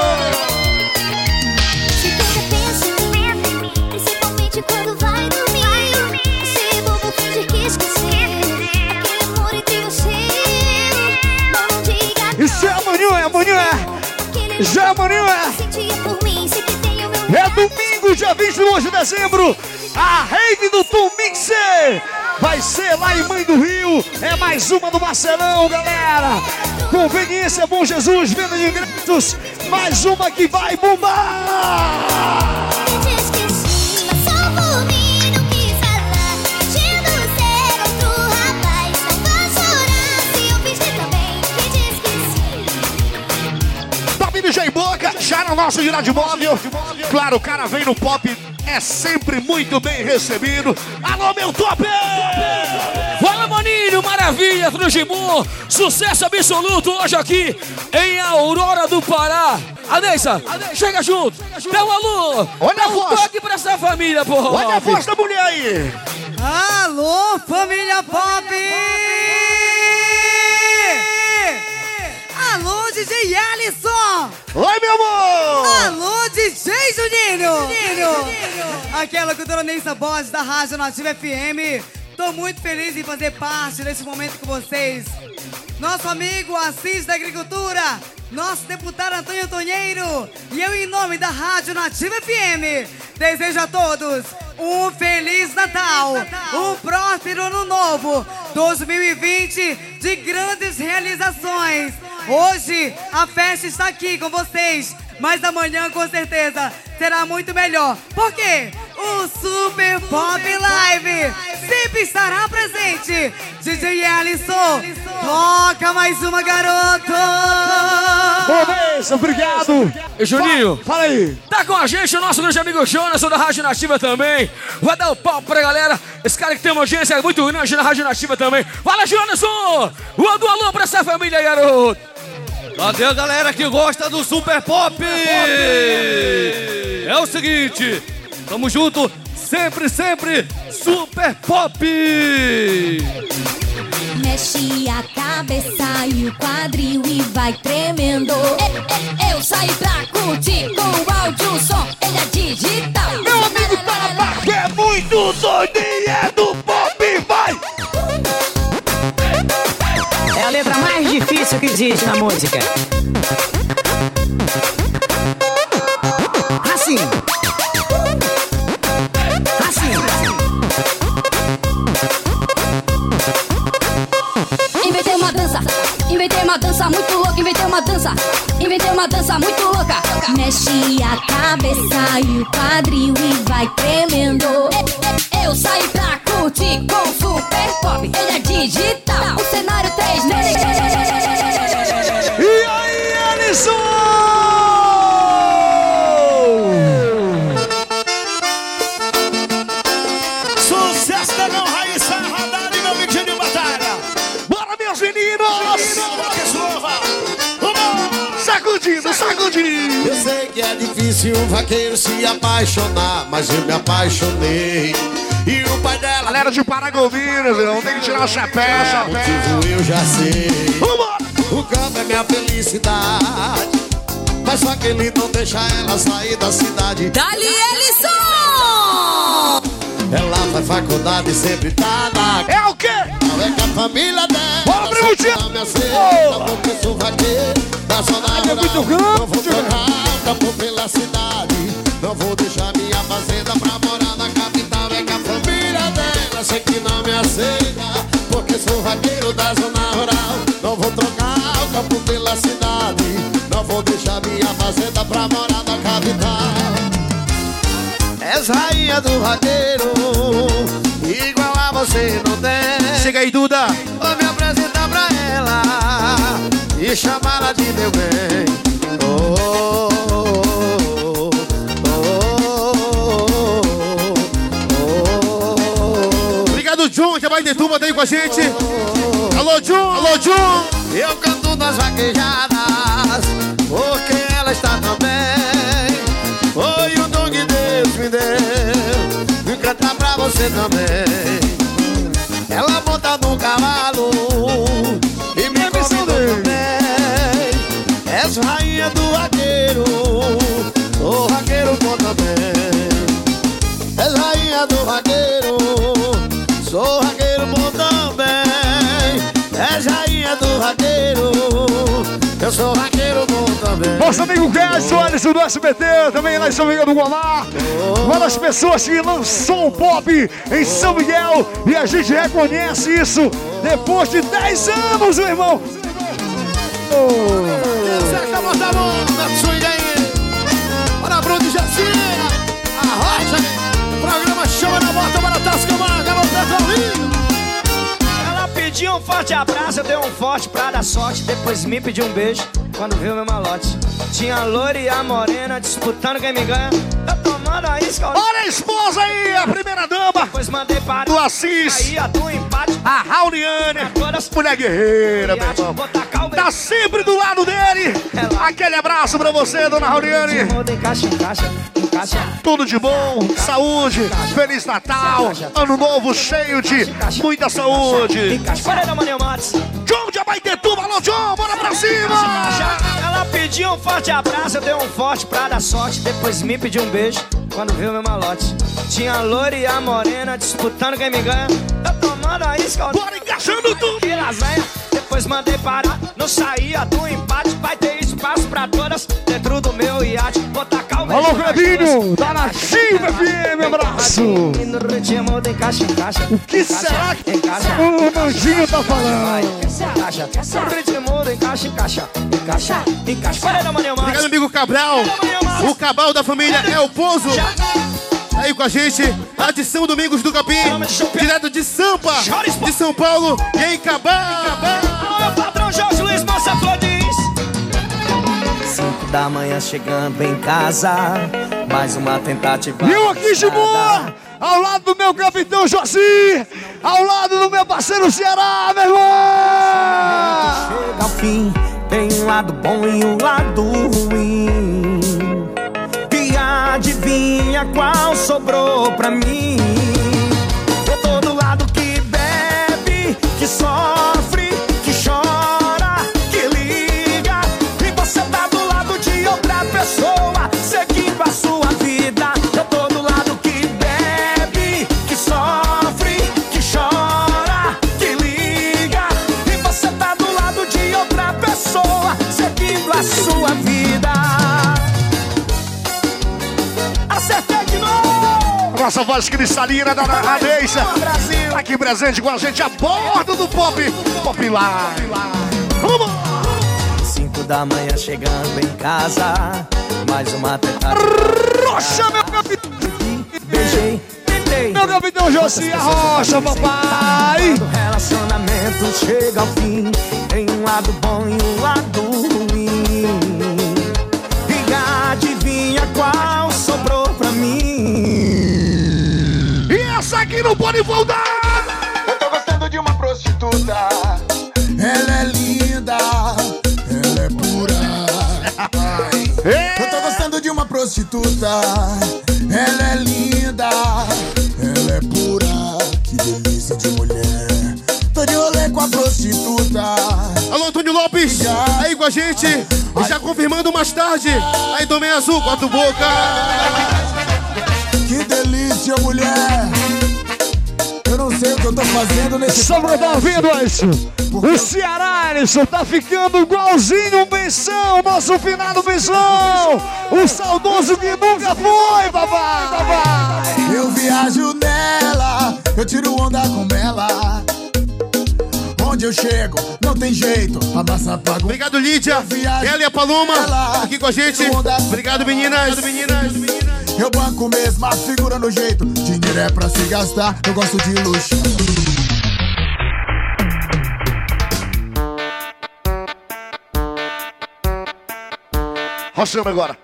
Principalmente quando vai dormir. Esse bobo que esqueceu. Aquele amor entre você e eu. Não diga Isso é amanhã, é amanhã! Já é amanhã! meu É domingo, dia 22 de dezembro, a rave do Tom Mixer vai ser lá em Mãe do Rio. É mais uma do Marcelão, galera. Conveniência Bom Jesus, venda de ingressos. Mais uma que vai bombar. Top DJ Boca, já no nosso Girard Móvel. Claro, o cara vem no pop, é sempre muito bem recebido. Alô, meu top! Maravilha, Trujimu, sucesso absoluto hoje aqui em Aurora do Pará. Aneissa, chega junto, dá um alô, Olha dá a um voz. toque pra essa família, porra. Olha a voz da mulher aí! Alô, família Pop! Alô, DJ Alisson! Oi, meu amor! Alô, DJ Juninho! Juninho! Aquela cultura Neissa Borges da Rádio Nativa FM. Tô muito feliz em fazer parte desse momento com vocês. Nosso amigo Assis da Agricultura, nosso deputado Antônio Tonheiro e eu, em nome da Rádio Nativa FM, desejo a todos um Feliz Natal, um próspero Ano Novo, 2020 de grandes realizações. Hoje a festa está aqui com vocês, mas amanhã com certeza será muito melhor. Por quê? O Super Pop Live sempre estará presente. DJ Alisson, toca mais uma garoto. Beleza, obrigado. E Juninho, fala aí. Tá com a gente o nosso grande amigo Jonathan da Rádio Nativa também. Vai dar o pau pra galera. Esse cara que tem uma audiência muito grande na Rádio Nativa também. Fala, Jonathan! Manda um alô pra essa família garoto. Cadê a galera que gosta do Super Pop? É o seguinte, tamo junto, sempre, sempre, Super Pop! Mexe a cabeça e o quadril e vai tremendo. Eu, saí pra curtir com o áudio som, ele é digital. Meu amigo que é muito doido e é do difícil que existe na música. Assim. Assim. Inventei uma dança, inventei uma dança muito louca, inventei uma dança, inventei uma dança muito louca. Mexe a cabeça e o quadril e vai tremendo. É difícil um vaqueiro se apaixonar, mas eu me apaixonei. E o pai dela. Galera de Paragominas, não tem que tirar o chapéu, O motivo eu já sei. O campo é minha felicidade. Mas só que ele não deixa ela sair da cidade. Dali Ellison! Ela faz faculdade e sempre tá na. É o quê? Não é que a família dela. Bora, Tio! não me aceita, porque eu sou vaqueiro. Da zona rural. Não vou trocar o campo pela cidade. Não vou deixar minha fazenda pra morar na capital. É que a família dela sei que não me aceita. Porque sou vaqueiro da zona rural. Não vou trocar o campo pela cidade. Não vou deixar minha fazenda pra morar na capital. És rainha do vaqueiro. Igual a você não tem. Chega aí, Duda. Vou me apresentar e chamá-la de meu bem. Obrigado, John, que é mais de turma, tá aí com a gente. Alô, John. Alô, John. Eu canto nas vaquejadas, porque ela está também. Foi o dom que Deus me deu, vim cantar pra você também. Ela monta no cavalo Do vaqueiro, eu sou vaqueiro bom também. Nosso amigo Gerson, Alisson do SBT, também lá em São Miguel do Guamá. Uma das pessoas que lançou o pop em São Miguel. E a gente reconhece isso depois de 10 anos, meu irmão. Aí. Bora, Bruno e Jacinha. Forte abraço, eu dei um forte pra dar sorte. Depois me pediu um beijo quando viu meu malote. Tinha a loira e a morena disputando quem me ganha. Eu tomando a isca. Esposa aí, a primeira dama. Do Assis. A do empate. A Rauliane, mulher guerreira, meu irmão. Tá sempre do lado dele. Aquele abraço pra você, dona Rauliane. Tudo de bom, saúde, Feliz Natal, Ano Novo cheio de muita saúde. John de Abaitetuba, alô John, bora pra cima! Ela pediu um forte abraço, eu dei um forte pra dar sorte. Depois me pediu um beijo quando viu meu malote. Tinha a loira e a morena disputando quem me ganha. Eu tomando a isca. Bora encaixando tudo! Depois mandei parar, não saía do empate. Vai ter espaço pra todas dentro do meu iate. Vou tacar o meu Alô, Clebinho, tá na Chiva FM, abraço. O que será que o Nandinho tá falando? Encaixa, ritmo encaixa, encaixa, encaixa, encaixa. Obrigado, amigo Cabral. O cabal da família é o Pouso. Aí com a gente, a edição Domingos do Capim, direto de Sampa, de São Paulo, e em Cabal. Meu patrão Jorge Luiz Moça Flores. Cinco da manhã chegando em casa, mais uma tentativa. E eu aqui, Gibor, ao lado do meu capitão Josi, ao lado do meu parceiro Ceará, meu irmão! Chega ao fim, tem um lado bom e um lado ruim. Adivinha qual sobrou pra mim? Eu tô do lado que bebe, que sofre, Nossa voz cristalina da Radeixa. Tá aqui presente com a gente a bordo do Pop. Pop Live. Vamos! Cinco da manhã chegando em casa, mais uma tentativa. Rocha, meu capitão! Beijei, tentei. Meu capitão Josi Rocha, papai! O relacionamento chega ao fim, tem um lado bom e um lado ruim. E aqui não pode voltar! Eu tô gostando de uma prostituta. Ela é linda, ela é pura. Ai. Eu tô gostando de uma prostituta. Ela é linda, ela é pura. Que delícia de mulher. Tô de rolê com a prostituta. Alô, Antônio Lopes, aí com a gente, e já confirmando mais tarde. Aí, Tomé Azul, quatro boca. Que delícia, mulher. Eu eu tô fazendo nesse Só pra tá ouvindo isso. O Ceará, Alisson, tá ficando igualzinho o Benção, nosso finado Benção. O saudoso que nunca foi, papai, papai. Eu viajo nela, eu tiro onda com ela. Onde eu chego, não tem jeito, a massa paga. Obrigado, Lídia. Ela e a Paloma aqui com a gente. Obrigado, meninas. meninas. Eu banco mesmo, a figura no jeito. Dinheiro é pra se gastar, eu gosto de luxo. Rochando agora.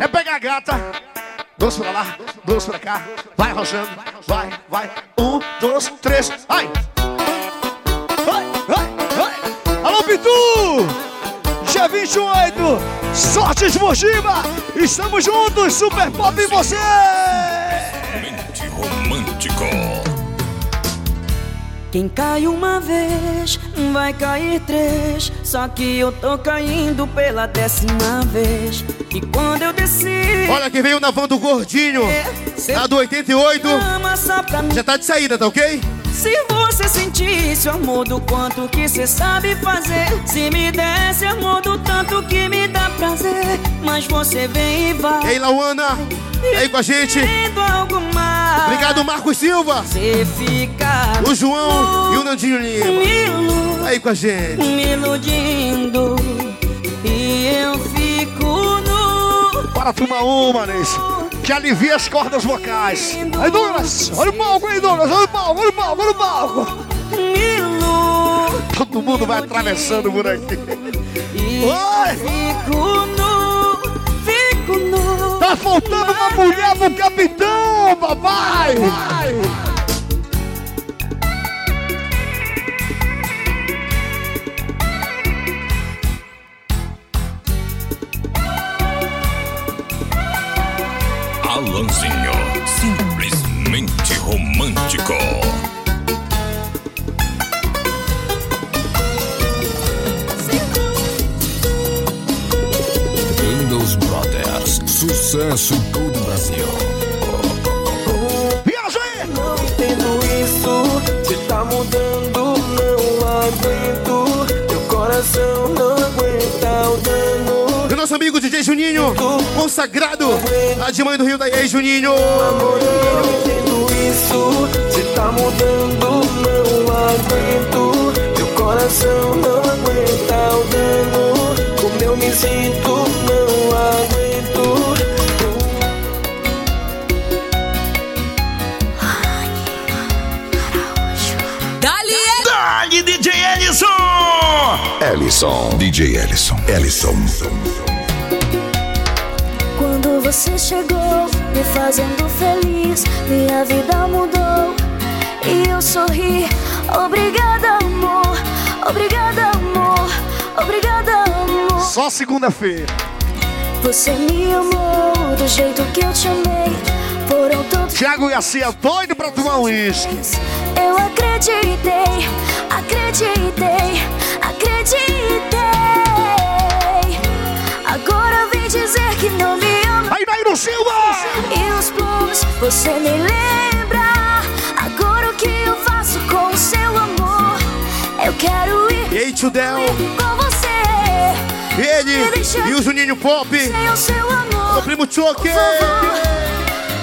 É pegar a gata. Dois pra lá, dois pra cá. Vai rochando. Vai, vai. Um, dois, três. Ai! Vai, vai, vai. Alô, Pitu! Dia 28, sorte esportiva! Estamos juntos, Super Pop e você! Quem cai uma vez, vai cair três. Só que eu tô caindo pela décima vez. E quando eu desci. Olha quem veio na van do gordinho. Na do 88. Já tá de saída, tá ok? Se você sentisse o amor do quanto que cê sabe fazer Se me desse amor do tanto que me dá prazer Mas você vem e vai E aí, Lauana? E aí com a gente? Obrigado, Marcos Silva. Você fica O João e o Nandinho Lima. Aí com a gente. me iludindo E eu fico nu Para tomar uma, Nesse. Que alivia as cordas vocais. Aí, Douglas, olha o palco aí, Douglas, olha o palco, olha o palco, olha o palco. Todo mundo vai atravessando por aqui. Oi! Fico nu, fico nu Tá faltando uma mulher pro capitão, papai! Alanzinho. Em todo o Brasil. Viaja aí! Não entendo isso, se tá mudando, não aguento. Meu coração não aguenta o dano. E nosso amigo DJ Juninho, consagrado, lá de mãe do Rio da Ei, Juninho. Amor, eu não entendo isso, se tá mudando, não aguento. Meu coração não aguenta o dano. Como eu me sinto, não aguento. Ellison. DJ Ellison. Ellison. Quando você chegou, me fazendo feliz, minha vida mudou e eu sorri. Obrigada, amor. Obrigada, amor. Obrigada, amor. Só segunda-feira. Você me amou do jeito que eu te amei. Foram tantos. Thiago Garcia, doido pra tomar um uísque. Eu acreditei, acreditei, acreditei. Agora vem dizer que não me ama. Aí, Nairo Silva! E os planos, você me lembra. Agora o que eu faço com o seu amor? Eu quero ir Ei, tio Del. com você. Ele e o Juninho Pop. Sem o seu amor. Meu primo Choque.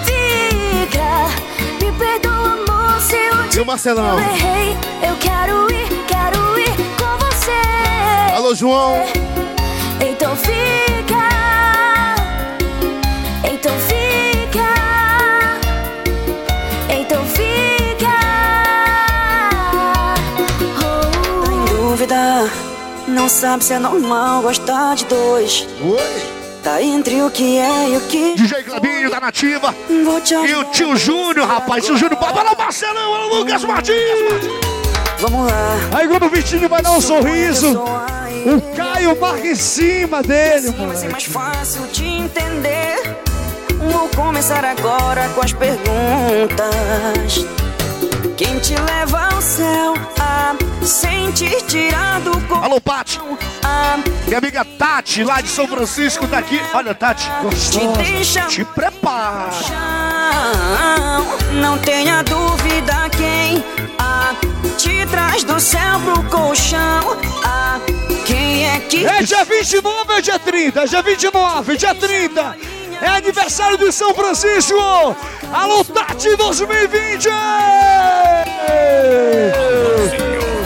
Fica, me perdoa, amor, se um E o Marcelão. eu errei. Eu quero ir, quero ir. Alô, João. Então fica, então fica, então fica. Tá em dúvida, não sabe se é normal gostar de dois. Oi! Tá entre o que é e o que. DJ Clabinho da Nativa. E o tio Júnior, rapaz. Tio Júnior, olha o Marcelão, o Lucas Martins. Vamos lá. Aí quando o Vitinho vai dar um sorriso, o Caio marca em cima dele, Vai ser mano. mais fácil de entender. Vou começar agora com as perguntas. Quem te leva ao céu a sentir tirado? Alô, Pati. Minha amiga Tati, lá de São Francisco, tá aqui. Olha, Tati, gostosa. deixa- Te prepara. Não tenha dúvida quem de trás do céu pro colchão. Ah, quem é que. É dia 29 é dia 30? É dia 29, dia 30. É aniversário de São Francisco. Alô, Tati 2020.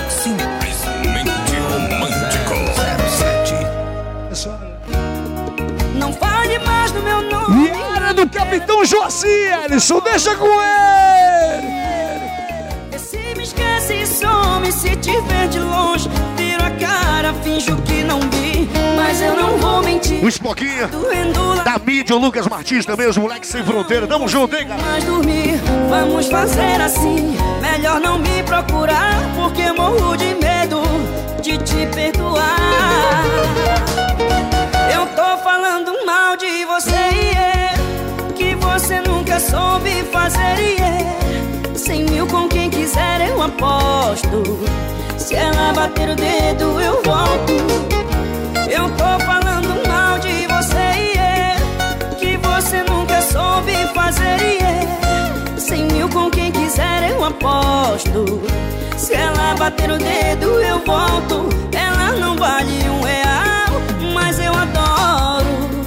Simplesmente romântico. 07. Não fale mais do meu nome. E era do Capitão Joaci, Ellison. Deixa com ele. Se e some, se te ver de longe, viro a cara, finjo que não vi, mas eu não vou mentir. O Espoquinha, da mídia, o Lucas Martins também, os moleques sem fronteira. Tamo junto, hein, cara? mais dormir, vamos fazer assim. Melhor não me procurar, porque morro de medo de te perdoar. Eu tô falando mal de você e é que você nunca soube fazer e é. Cem mil com quem quiser eu aposto. Se ela bater o dedo eu volto. Eu tô falando mal de você e é que você nunca soube fazer e é. Cem mil com quem quiser eu aposto. Se ela bater o dedo eu volto. Ela não vale um real, mas eu adoro.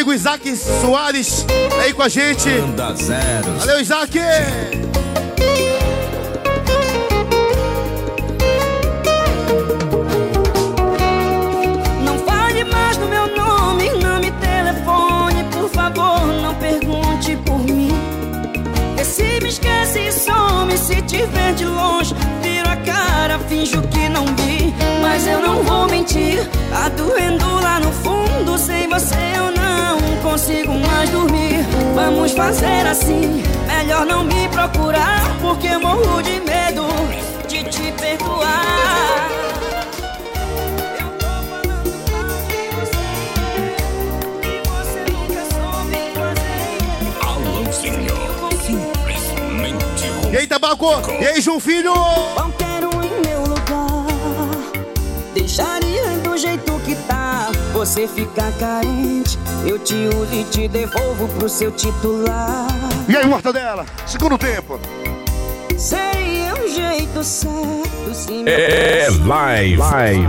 Amigo Isaac Soares, aí com a gente. Valeu, Isaac! Não fale mais do meu nome, não me telefone, por favor, não pergunte por mim. Vê se me esquece e some, se te ver de longe, viro a cara, finjo que não vi. Mas eu não vou mentir, tá doendo lá no fundo, sem você eu não consigo mais dormir. Vamos fazer assim, melhor não me procurar, porque morro de medo de te perdoar. Alôzinho. Simplesmente romântico. E aí, Tabaco? E aí, João Filho? Você fica carente Eu te uso e te devolvo pro seu titular E aí, Mortadela? Segundo tempo. Seria um jeito certo se me É live. live.